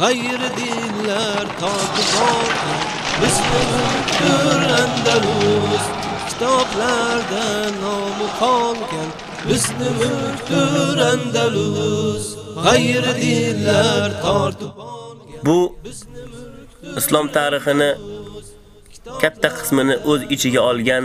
g'ayri dinlar totib borgan bizni mulkdir Andalus. Kitoblarda nomi qolgan. Bizni mulkdir Andalus. G'ayri dinlar tortib Bu islom tarixini katta qismini o'z ichiga olgan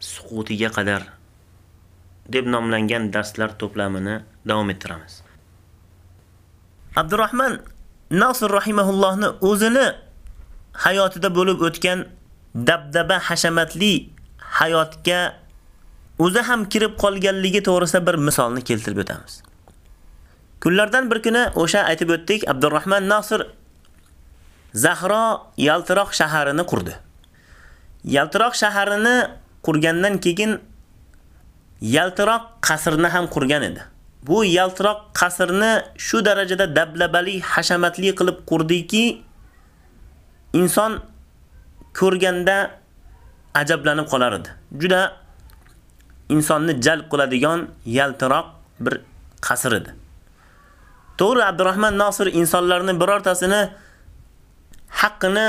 suqutiga qadar deb nomlangan darslar to'plamini davom ettiramiz. Abdurrahman Nasr rahimahullohni o'zini hayotida bo'lib o'tgan dabdaba hashamatli hayotga o'zi ham kirib qolganligi to'g'risida bir misolni keltirib o'tamiz. Kunlardan bir kuni o'sha aytib o'tdik, Abdurrahman Nasr Zahro yaltiroq shaharini qurdi. Yaltiroq shaharini qurgandan keyin yaltiroq qasrni ham qurgan edi. Bu yaltiroq qasrni shu darajada dablabali, hashamatli qilib qurdiki, inson ko'rganda ajablanib qolar edi. Juda insonni jalb qiladigan yaltiroq bir qasr edi. To'g'ri Abdurrahman Nosir insonlarning birortasini haqqini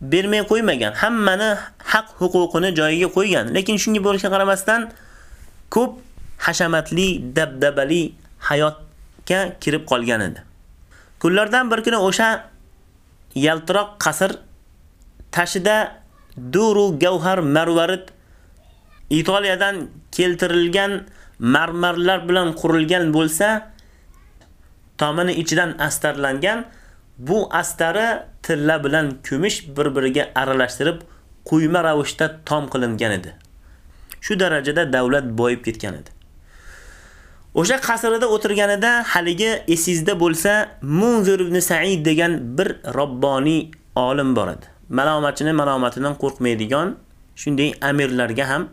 bermay qo'ymagan. Hammani haq huquqini joyiga qo'ygan. Lekin shunga bo'lishiga qaramasdan ko'p hashamatli, dabdabali hayotga kirib qolgan edi. Kunlardan bir kuni o'sha yaltiroq qasr tashida duru gavhar marvarid Italiyadan keltirilgan marmarlar bilan qurilgan bo'lsa, tomini ichidan astarlangan, bu astari tilla bilan kumush bir-biriga aralashtirib quyma ravishda tom qilingan edi. Shu darajada davlat boyib ketgan edi. O'sha qasrida o'tirganida haligi esingizda bo'lsa, Munzir ibn Sa'id degan bir robboniy olim bor edi. Malomatchini malomatidan qo'rqmaydigan, shunday amirlarga ham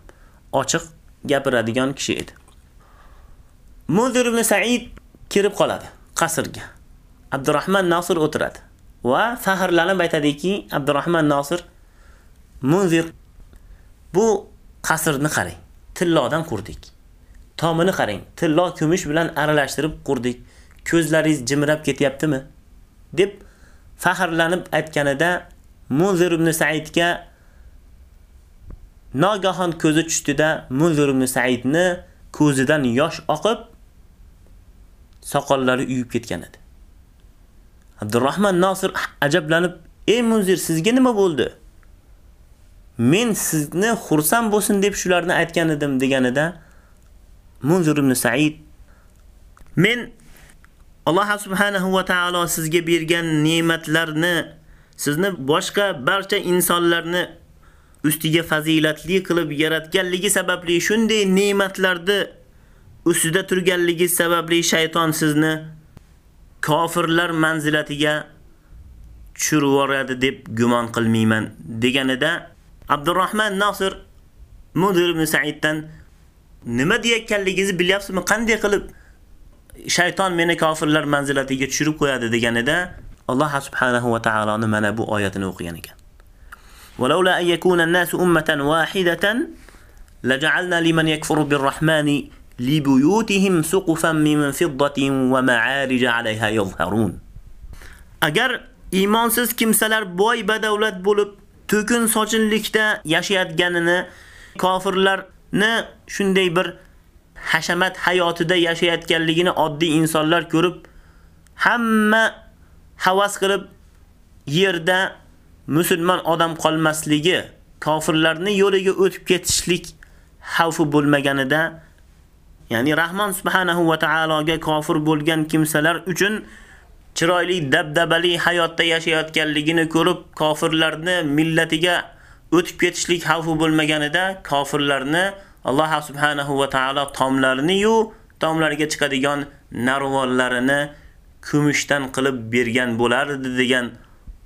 ochiq gapiradigan kishi edi. Munzir ibn Sa'id kirib qoladi qasrga. Abdurrahman Nasir o'tiradi va faxrlanib aytadiki, Abdurrahman Nasir Munzir bu qasrni qarang. Tillodan qurdik. Tomini qarang. Tillo kumush bilan aralashtirib qurdik. Ko'zlaringiz jimrab ketyaptimi? deb faxrlanib aytganida Munzir ibn Sa'idga Nogahon ko'zi tushdida Munzir ibn Sa'idni ko'zidan yosh oqib soqollari uyib ketgan edi. Abdurrahman Nasir ajablanib, "Ey Munzir, sizga nima bo'ldi?" Men sizni xursand bo'lsin deb shularni aytgan edim deganida Munzir ibn Sa'id men Alloh subhanahu va taolo sizga bergan ne'matlarni sizni boshqa barcha insonlarni ustiga fazilatli qilib yaratganligi sababli shunday ne'matlarni ustida turganligi sababli shayton sizni kofirlar manzilatiga tushirib yuboradi deb gumon qilmayman deganida Abdurrahman Nosir Mudir ibn Sa'iddan nima deyotganligingizni bilyapsizmi? Qanday qilib shayton meni kofirlar manzilatiga tushirib qo'yadi deganida Alloh subhanahu va taoloni mana bu oyatini o'qigan ekan. ولولا أن يكون الناس أمة واحدة لجعلنا لمن يكفر بالرحمن لبيوتهم سقفا من فضة ومعارج عليها يظهرون agar iymonsiz kimsalar boy badavlat bo'lib to'kin sochinlikda yashayotganini kofirlarni shunday bir hashamat hayotida yashayotganligini oddiy insonlar ko'rib hamma havas qilib yerda musulmon odam qolmasligi, kofirlarni yo'liga o'tib ketishlik xavfi bo'lmaganida, ya'ni Rahmon subhanahu va taologa kofir bo'lgan kimsalar uchun chiroyli dabdabali hayotda yashayotganligini ko'rib, kofirlarni millatiga o'tib ketishlik xavfi bo'lmaganida, kofirlarni Alloh subhanahu va taolo tomlarini yu tomlariga chiqadigan narvonlarini kumushdan qilib bergan bo'lardi degan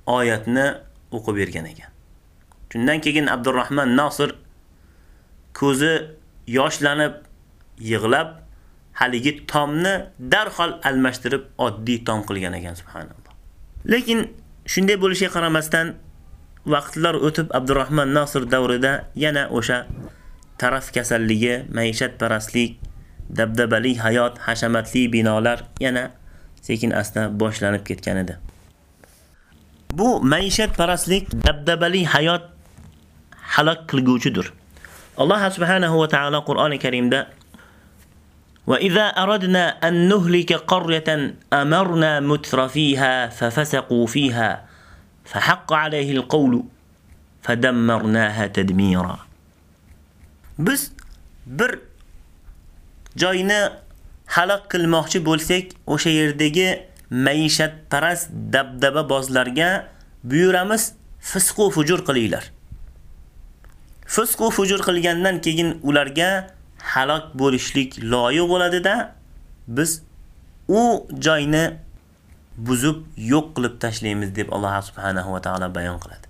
oyatni o'qib bergan ekan. Shundan keyin Abdurrahman Nosir ko'zi yoshlanib, yig'lab, haligi tomni darhol almashtirib oddiy tom qilgan ekan subhanalloh. Lekin shunday bo'lishiga qaramasdan vaqtlar o'tib Abdurrahman Nosir davrida yana o'sha taraf kasalligi, maishat parastlik, dabdabali hayot, hashamatli binolar yana sekin asta boshlanib ketgan edi. Bu maishat parastlik, dabdabali hayot halok qilguvchidir. Alloh subhanahu va taolo Qur'oni Karimda وإذا أردنا أن نهلك قرية أمرنا متر فيها ففسقوا فيها فحق عليه القول فدمرناها تدميرا biz bir joyni halok qilmoqchi bo'lsak, o'sha yerdagi maishatparast dabdababozlarga buyuramiz fisq va fujur qilinglar. Fisq va fujur qilgandan keyin ularga halok bo'lishlik loyiq bo'ladida, biz u joyni buzib yo'q qilib tashlaymiz deb Alloh subhanahu va taolo bayon qiladi.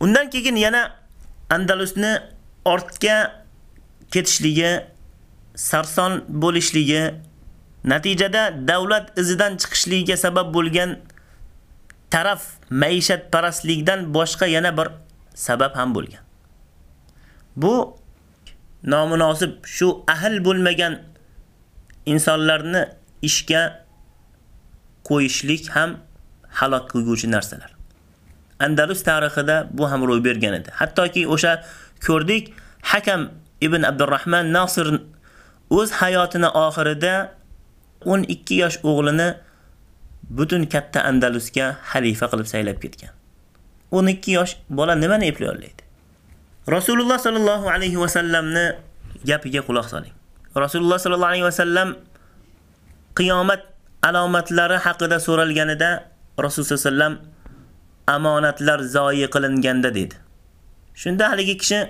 Undan keyin yana Andalusni ortga ketishligi, sarson bo'lishligi, natijada davlat izidan chiqishligiga sabab bo'lgan taraf maishat parastlikdan boshqa yana bir sabab ham bo'lgan. Bu nomunosib shu ahl bo'lmagan insonlarni ishga qo'yishlik ham halok qilguvchi narsalar. Andalus tarixida bu ham ro'y bergan edi. Hattoki o'sha ko'rdik Hakam ibn Abdurrahman Nasir o'z hayotining oxirida 12 yosh o'g'lini butun katta Andalusga xalifa qilib saylab ketgan. 12 yosh bola nimani eplay oladi? Rasululloh sallallohu alayhi va sallamni gapiga quloq soling. Rasululloh sallallohu alayhi va sallam qiyomat alomatlari haqida so'ralganida Rasululloh sallam amonatlar zoyi qilinganda dedi. Shunda haligi kishi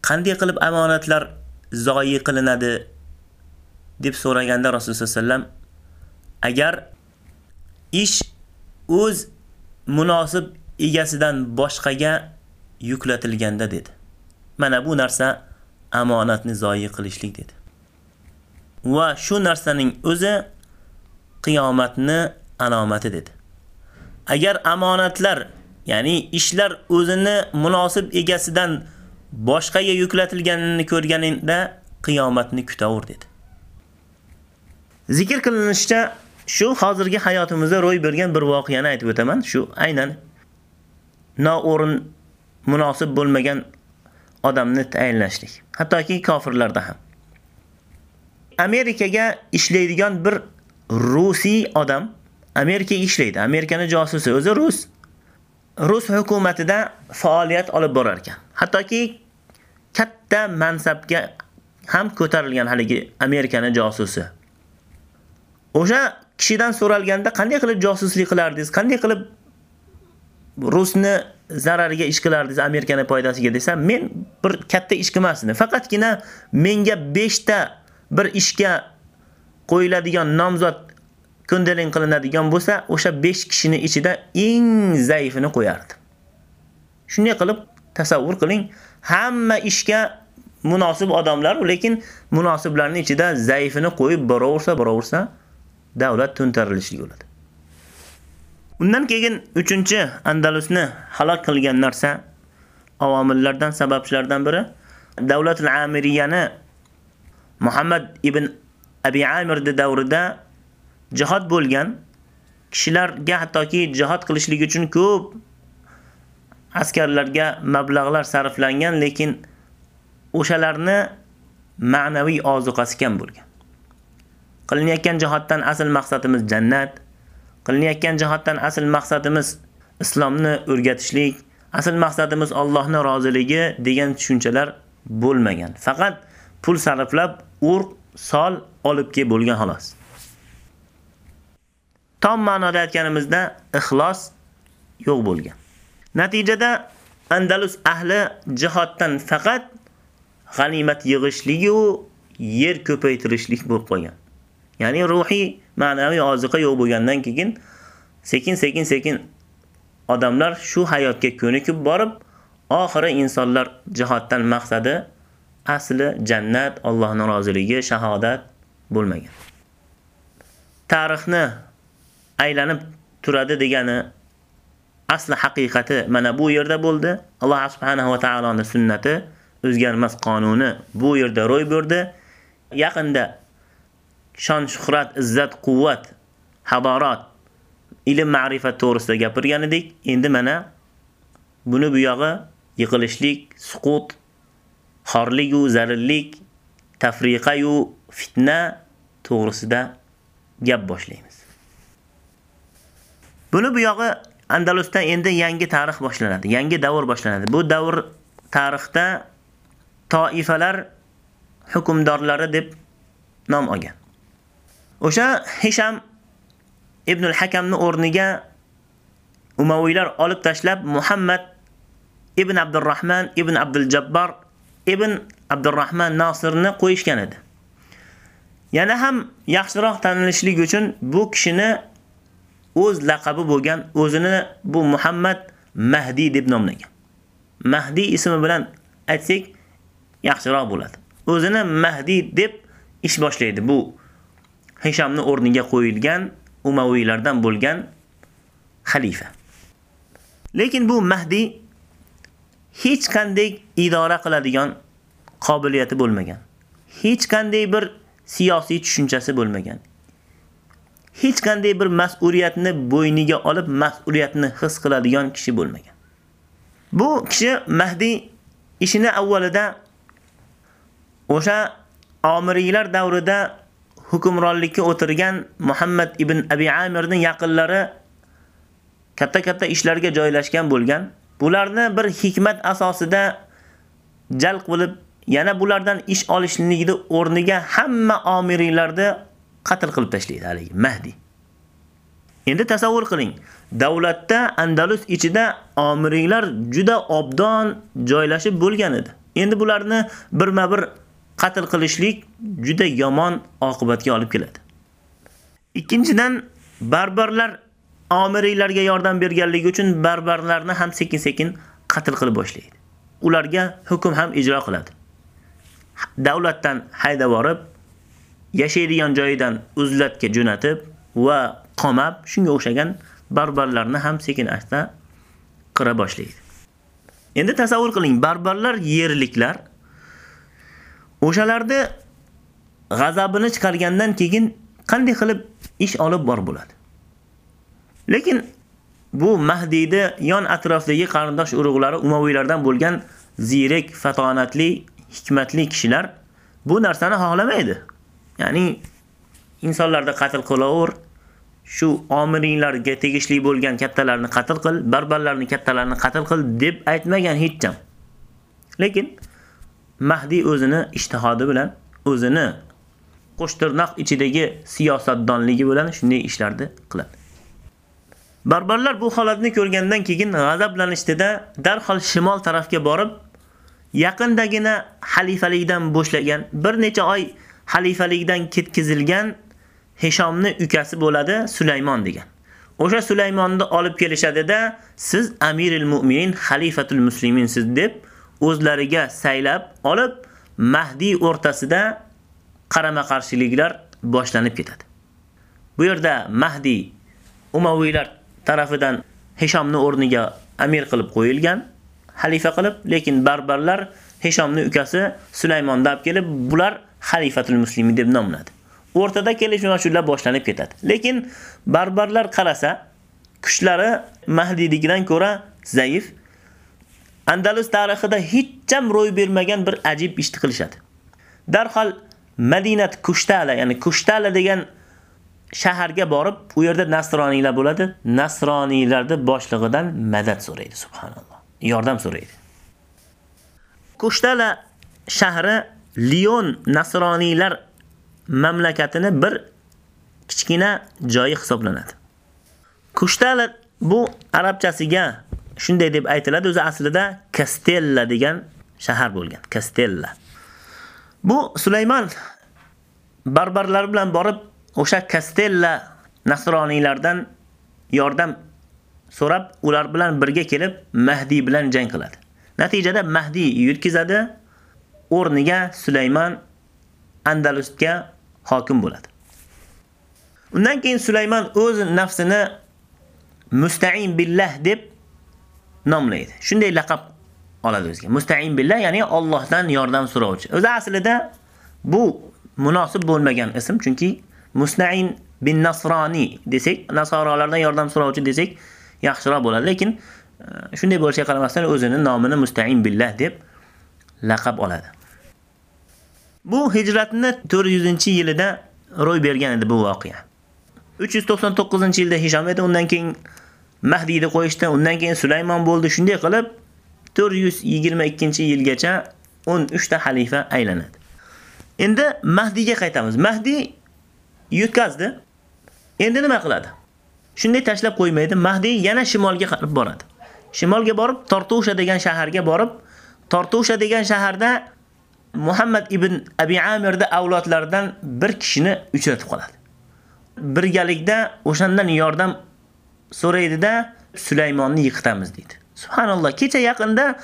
qanday qilib amonatlar zoyi qilinadi deb so'raganda Rasululloh sallam agar ish o'z munosib egasidan boshqaga yuklatilganda dedi. Mana bu narsa amonatni zoyi qilishlik dedi. Va shu narsaning o'zi qiyomatni alomati dedi. Agar amonatlar, ya'ni ishlar o'zini munosib egasidan boshqaga yuklatilganini ko'rganingda qiyomatni kutaver dedi. Zikr qilinishicha shu hozirgi hayotimizda ro'y bergan bir voqeani aytib o'taman. Shu aynan noo'rin munosib bo'lmagan odamni tayinlashlik. Hattoki kofirlarda ham. Amerikaga ishlaydigan bir Rusiy odam Amerikaga ishlaydi. Amerikani josusi, o'zi rus. Rus hukumatida faoliyat olib borar ekan. Hattoki katta mansabga ham ko'tarilgan haligi Amerikani josusi. O'sha kishidan so'ralganda qanday qilib josuslik qilardingiz? Qanday qilib Rusni zarariga ish qilardingiz Amerikani foydasiga desam, men bir katta ish qilmasdim. Faqatgina menga 5 ta bir ishga qo'yiladigan nomzod ko'ndaling qilinadigan bo'lsa, o'sha 5 kishini ichida eng zaifini qo'yardim. Shunday qilib tasavvur qiling, hamma ishga munosib odamlar, lekin munosiblarning ichida zaifini qo'yib boraversa, boraversa, davlat to'ntarilishligi bo'ladi. Undan keyin 3 Andalusni halok qilgan narsa avomillardan, sababchilardan biri Davlatul Amiriyani Muhammad ibn Abi Amir davrida jihad bo'lgan kishilarga hattoki jihad qilishlik uchun ko'p askarlarga mablag'lar sarflangan, lekin o'shalarni ma'naviy ozuqasi kam bo'lgan. Qilinayotgan jihaddan asl maqsadimiz jannat, qilinayotgan jihatdan asl maqsadimiz islomni o'rgatishlik, asl maqsadimiz Allohning roziligi degan tushunchalar bo'lmagan. Faqat pul sarflab, urq, sol olib kelib bo'lgan xolos. Tom ma'noda aytganimizda ixlos yo'q bo'lgan. Natijada Andalus ahli jihoddan faqat g'animat yig'ishlik u yer ko'paytirishlik bo'lib qolgan. Ya'ni ruhiy, ma'naviy oziqa yo'q bo'lgandan keyin sekin-sekin sekin odamlar shu hayotga ko'nikib borib, oxiri insonlar jihatdan maqsadi asli jannat, Allohning roziligi, shahodat bo'lmagan. Tarixni aylanib turadi degani asli haqiqati mana bu yerda bo'ldi. Alloh subhanahu va taoloning sunnati, o'zgarmas qonuni bu yerda ro'y berdi. Yaqinda shon shuhrat, izzat, quvvat, hadorat, ilm, ma'rifat to'g'risida gapirgan edik. Endi mana buni bu yog'i yiqilishlik, suqut, xorligu zarillik, tafriqayu fitna to'g'risida gap boshlaymiz. Buni bu yog'i Andalusda endi yangi tarix boshlanadi, yangi davr boshlanadi. Bu davr tarixda toifalar hukmdorlari deb nom olgan. O'sha Hisham ibn al-Hakamni o'rniga Umaviylar olib tashlab Muhammad ibn Abdurrahman ibn Abdul Jabbar ibn Abdurrahman Nasirni qo'yishgan edi. Yana ham yaxshiroq tanilishlik uchun bu kishini o'z laqabi bo'lgan o'zini bu Muhammad Mahdi deb nomlagan. Mahdi ismi bilan aytsak yaxshiroq bo'ladi. O'zini Mahdi deb ish boshlaydi. Bu Hishamni o'rniga qo'yilgan Umaviylardan bo'lgan xalifa. Lekin bu Mahdi hech qanday idora qiladigan qobiliyati bo'lmagan. Hech qanday bir siyosiy tushunchasi bo'lmagan. hech qanday bir mas'uliyatni bo'yniga olib mas'uliyatni his qiladigan kishi bo'lmagan. Bu kishi Mahdi ishini avvalida o'sha Omiriylar davrida hukmronlikka o'tirgan Muhammad ibn Abi Amirning yaqinlari katta-katta ishlarga joylashgan bo'lgan. Bularni bir hikmat asosida jalb qilib, yana bulardan ish olishligida o'rniga hamma omiriylarni qatl qilib tashlaydi haligi Mahdi. Endi tasavvur qiling, davlatda Andalus ichida omiriylar juda obdon joylashib bo'lgan edi. Endi bularni birma-bir qatl qilishlik juda yomon oqibatga olib keladi. Ikkinchidan, barbarlar omiriylarga yordam berganligi uchun barbarlarni ham sekin-sekin qatl qilib boshlaydi. Ularga hukm ham ijro qiladi. Davlatdan haydab borib, yashaydigan joyidan uzlatga jo'natib va qomab shunga o'xshagan barbarlarni ham sekin-asta qira boshlaydi. Endi tasavvur qiling, barbarlar yerliklar o'shalarda g'azabini chiqargandan keyin qanday qilib ish olib bor bo'ladi. Lekin bu Mahdiyni yon atrofdagi qarindosh urug'lari Umaviylardan bo'lgan zirek, fatonatli, hikmatli kishilar bu narsani xohlamaydi. Ya'ni insonlarni qatl qilaver, shu omiringlarga tegishli bo'lgan kattalarni qatl qil, barbarlarni kattalarni qatl qil deb aytmagan hech kim. Lekin Mahdi o'zini ijtihodi bilan, o'zini qo'shtirnoq ichidagi siyosatdonligi bilan shunday ishlarni qiladi. Barbarlar bu holatni ko'rgandan keyin g'azablanishdida darhol shimol tarafga borib, yaqindagina xalifalikdan boshlagan bir necha oy xalifalikdan ketkizilgan Hishomni ukasi bo'ladi Sulaymon degan. O'sha Sulaymonni olib kelishadida siz Amirul Mu'minin, Xalifatul Musliminsiz deb o'zlariga saylab olib Mahdi o'rtasida qarama-qarshiliklar boshlanib ketadi. Bu yerda Mahdi Umaviylar tarafidan Hishomni o'rniga amir qilib qo'yilgan, xalifa qilib, lekin barbarlar Hishomni ukasi Sulaymonni olib kelib, bular Xalifatul Muslimin deb nomladi. o'rtada kelishmovchiliklar boshlanib ketadi. Lekin barbarlar qarasa, kuchlari Mahdidigidan ko'ra zaif. Andalus tarixida hech ham ro'y bermagan bir ajib ishni qilishadi. Darhol Madinat Kushtala, ya'ni Kushtala degan shaharga borib, u yerda nasroniylar bo'ladi. Nasroniylarni boshlig'idan madad so'raydi, subhanalloh. Yordam so'raydi. Kushtala shahri Lion nasroniylar mamlakatini bir kichkina joyi hisoblanadi. Kushtala bu arabchasiga shunday deb aytiladi, o'zi aslida Castella degan shahar bo'lgan. Castella. Bu Sulaymon barbarlar bilan borib o'sha Castella nasroniylardan yordam so'rab, ular bilan birga kelib Mahdi bilan jang qiladi. Natijada Mahdi yutkizadi, o'rniga Sulaymon Andalusga hokim bo'ladi. Undan keyin Sulaymon o'z nafsini Musta'in billah deb nomlaydi. Shunday laqab oladi o'ziga. Musta'in billah, ya'ni Allohdan yordam so'rovchi. O'zi aslida bu munosib bo'lmagan ism, chunki Musta'in bin Nasroni desak, nasoralardan yordam so'rovchi desak yaxshiroq bo'ladi, lekin e, shunday bo'lishiga qaramasdan o'zini nomini Musta'in billah deb laqab oladi. Bu hijratni 400-yilida ro'y bergan edi bu voqea. 399-yilda Hisham edi, undan keyin Mahdiyni qo'yishdi, undan keyin Sulaymon bo'ldi. Shunday qilib 422-yilgacha 13 ta xalifa aylanadi. Endi Mahdiyga qaytamiz. Mahdi yutkazdi. Endi nima qiladi? Shunday tashlab qo'ymaydi. Mahdi yana shimolga qarab boradi. Shimolga borib, Tortusha degan shaharga borib, Tortusha degan shaharda Muhammad ibn Abi Amirda avlodlaridan bir kishini uchratib qoladi. Birgalikda o'shandan yordam so'raydida Sulaymonni yiqitamiz deydi. Subhanalloh, kecha yaqinda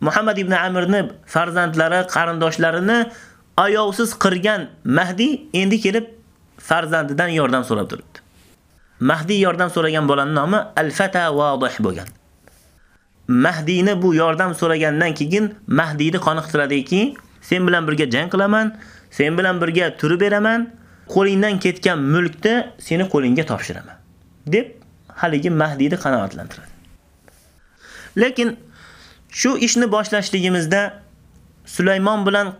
Muhammad ibn Amirni farzandlari, qarindoshlarini ayovsiz qirgan Mahdi endi kelib farzandidan yordam so'rab turibdi. Mahdi yordam so'ragan bolaning nomi Al-Fata Wadih bo'lgan. Mahdini bu yordam so'ragandan keyin Mahdini qoniqtiradiki, sen bilan birga jang qilaman, sen bilan birga turib beraman, qo'lingdan ketgan mulkni seni qo'lingga topshiraman deb haligi Mahdiyni qanoatlantiradi. Lekin shu ishni boshlashligimizda Sulaymon bilan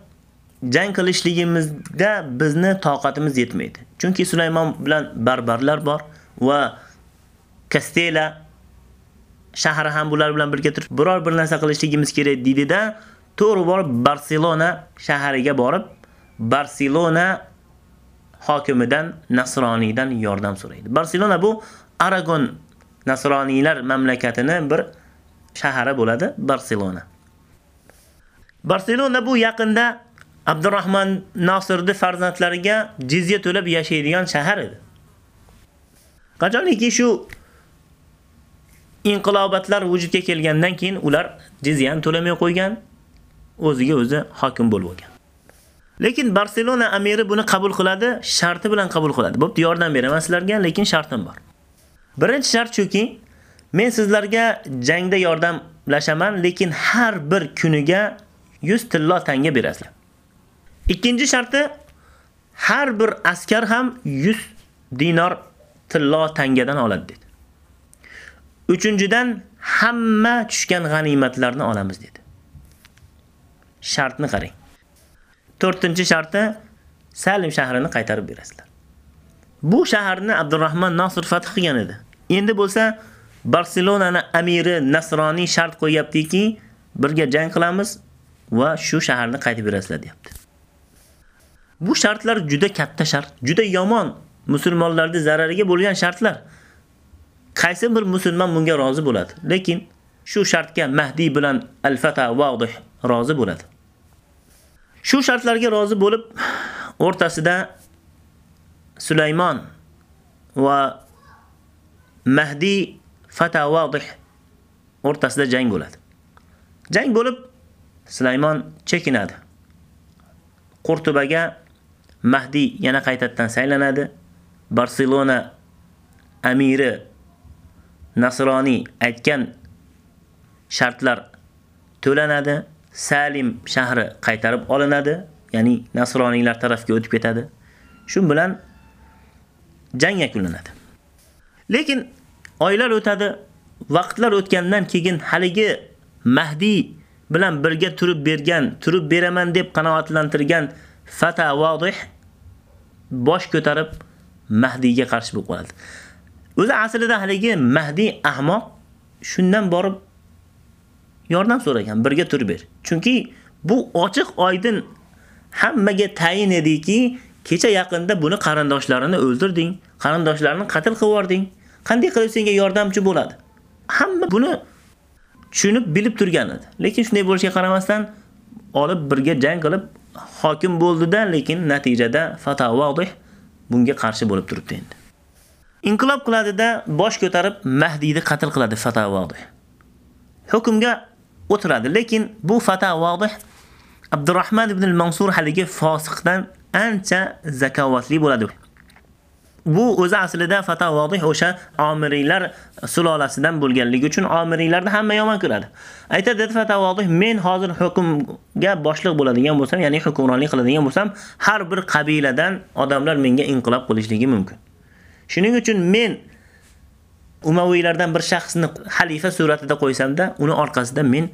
jang qilishligimizda bizni toqatimiz yetmaydi. Chunki Sulaymon bilan barbarlar bor va Castella shahri ham bular bilan birga turib biror bir narsa qilishligimiz kerak deydida, to'g'ri borib Barselona shahriga borib Barselona hokimidan Nasroniydan yordam so'raydi. Barselona bu Aragon Nasroniylar mamlakatini bir shahari bo'ladi Barselona. Barselona bu yaqinda Abdurrahman Nasirni farzandlariga jizya to'lab yashaydigan shahar edi. Qachonki shu inqilobatlar vujudga kelgandan keyin ular jizyani to'lamay qo'ygan, o'ziga o'zi hokim bo'lib olgan. Lekin Barselona amiri buni qabul qiladi, sharti bilan qabul qiladi. Bo'pti, yordam beraman sizlarga, lekin shartim bor. Birinchi shart shuki, men sizlarga jangda yordamlashaman, lekin har bir kuniga 100 tillo tanga berasizlar. Ikkinchi sharti har bir askar ham 100 dinor tillo tangadan oladi dedi. Uchinchidan hamma tushgan g'animatlarni olamiz dedi. Shartni qarang. To'rtinchi sharti Salim shahrini qaytarib berasizlar. Bu shaharni Abdurrahman Nasr fath qilgan edi. Endi bo'lsa Barselonani amiri Nasroniy shart qo'yaptiki, birga jang qilamiz va shu shaharni qaytib berasizlar, deyapti. Bu shartlar juda katta shart, juda yomon musulmonlarga zarariga bo'lgan shartlar. Qaysi bir musulmon bunga rozi bo'ladi? Lekin shu shartga Mahdi bilan Al-Fata Wadih rozi bo'ladi. Shu shartlarga rozi bo'lib, o'rtasida Sulaymon va Mahdi Fata Wadih o'rtasida jang bo'ladi. Jang bo'lib, Sulaymon chekinadi. Qurtubaga Mahdi yana qaytadan saylanadi. Barselona amiri Nasroniy aytgan shartlar to'lanadi. Salim shahri qaytarib olinadi, ya'ni nasroniylar tarafga o'tib ketadi. Shu bilan jang yakunlanadi. Lekin oylar o'tadi, vaqtlar o'tgandan keyin haligi Mahdi bilan birga turib bergan, turib beraman deb qanoatlantirgan Fata Vodih bosh ko'tarib Mahdiyga qarshi bo'lib qoladi. O'zi aslida haligi Mahdi ahmoq shundan borib yordam so'ragan, birga turib ber. Chunki bu ochiq oydin hammaga tayin ediki, kecha yaqinda buni qarindoshlarini o'ldirding, qarindoshlarini qatl qilib yording. Qanday qilib senga yordamchi bo'ladi? Hamma buni tushunib bilib turgan edi. Lekin shunday bo'lishiga qaramasdan olib birga jang qilib hokim bo'ldi-da, lekin natijada fatavodih bunga qarshi bo'lib turibdi endi. Inqilob qiladi-da, bosh ko'tarib Mahdiyni qatl qiladi fatavodih. Hukmga o'tiradi, lekin bu fatavodih Abdurrahman ibn al-Mansur haligi fosiqdan ancha zakovatli bo'ladi. Bu o'zi aslida fatavodih o'sha Omiriylar sulolasidan bo'lganligi uchun Omiriylarni hamma yomon ko'radi. Aytadi fatavodih, men hozir hukmga boshliq bo'ladigan bo'lsam, ya'ni hukmronlik qiladigan bo'lsam, har bir qabiladan odamlar menga inqilob qilishligi mumkin. Shuning uchun men Umaviylardan bir shaxsni xalifa suratida qo'ysamda, uni orqasida men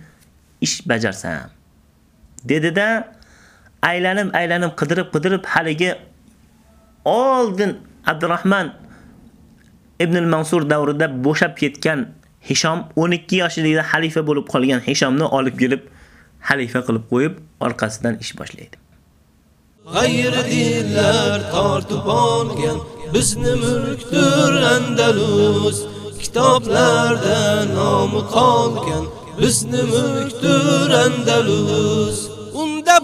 ish bajarsam. Dedida aylanib aylanib qidirib qidirib haligi oldin Abdurrahman ibn al-Mansur davrida bo'shab ketgan Hisham 12 yoshida xalifa bo'lib qolgan Hishamni olib kelib xalifa qilib qo'yib, orqasidan ish boshlaydi. G'ayri dinlar tortib olgan bizni mulkdir Andalus. Kitoblarda nomi qolgan bizni mulkdir Andalus.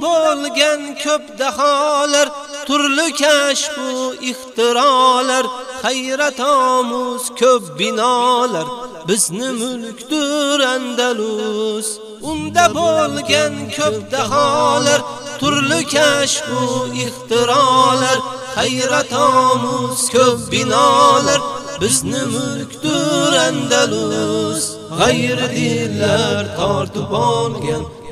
Bo'lgan ko'p daholar, turli kashf bu ixtirolar, hayrat omuz ko'p binolar, bizni mulkdir Andalus. Unda bo'lgan ko'p daholar, turli kashf bu ixtirolar, hayrat omuz ko'p binolar, bizni mulkdir Andalus. G'ayri dinlar tortib olgan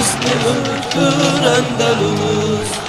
Üstü Ürdür Endelimiz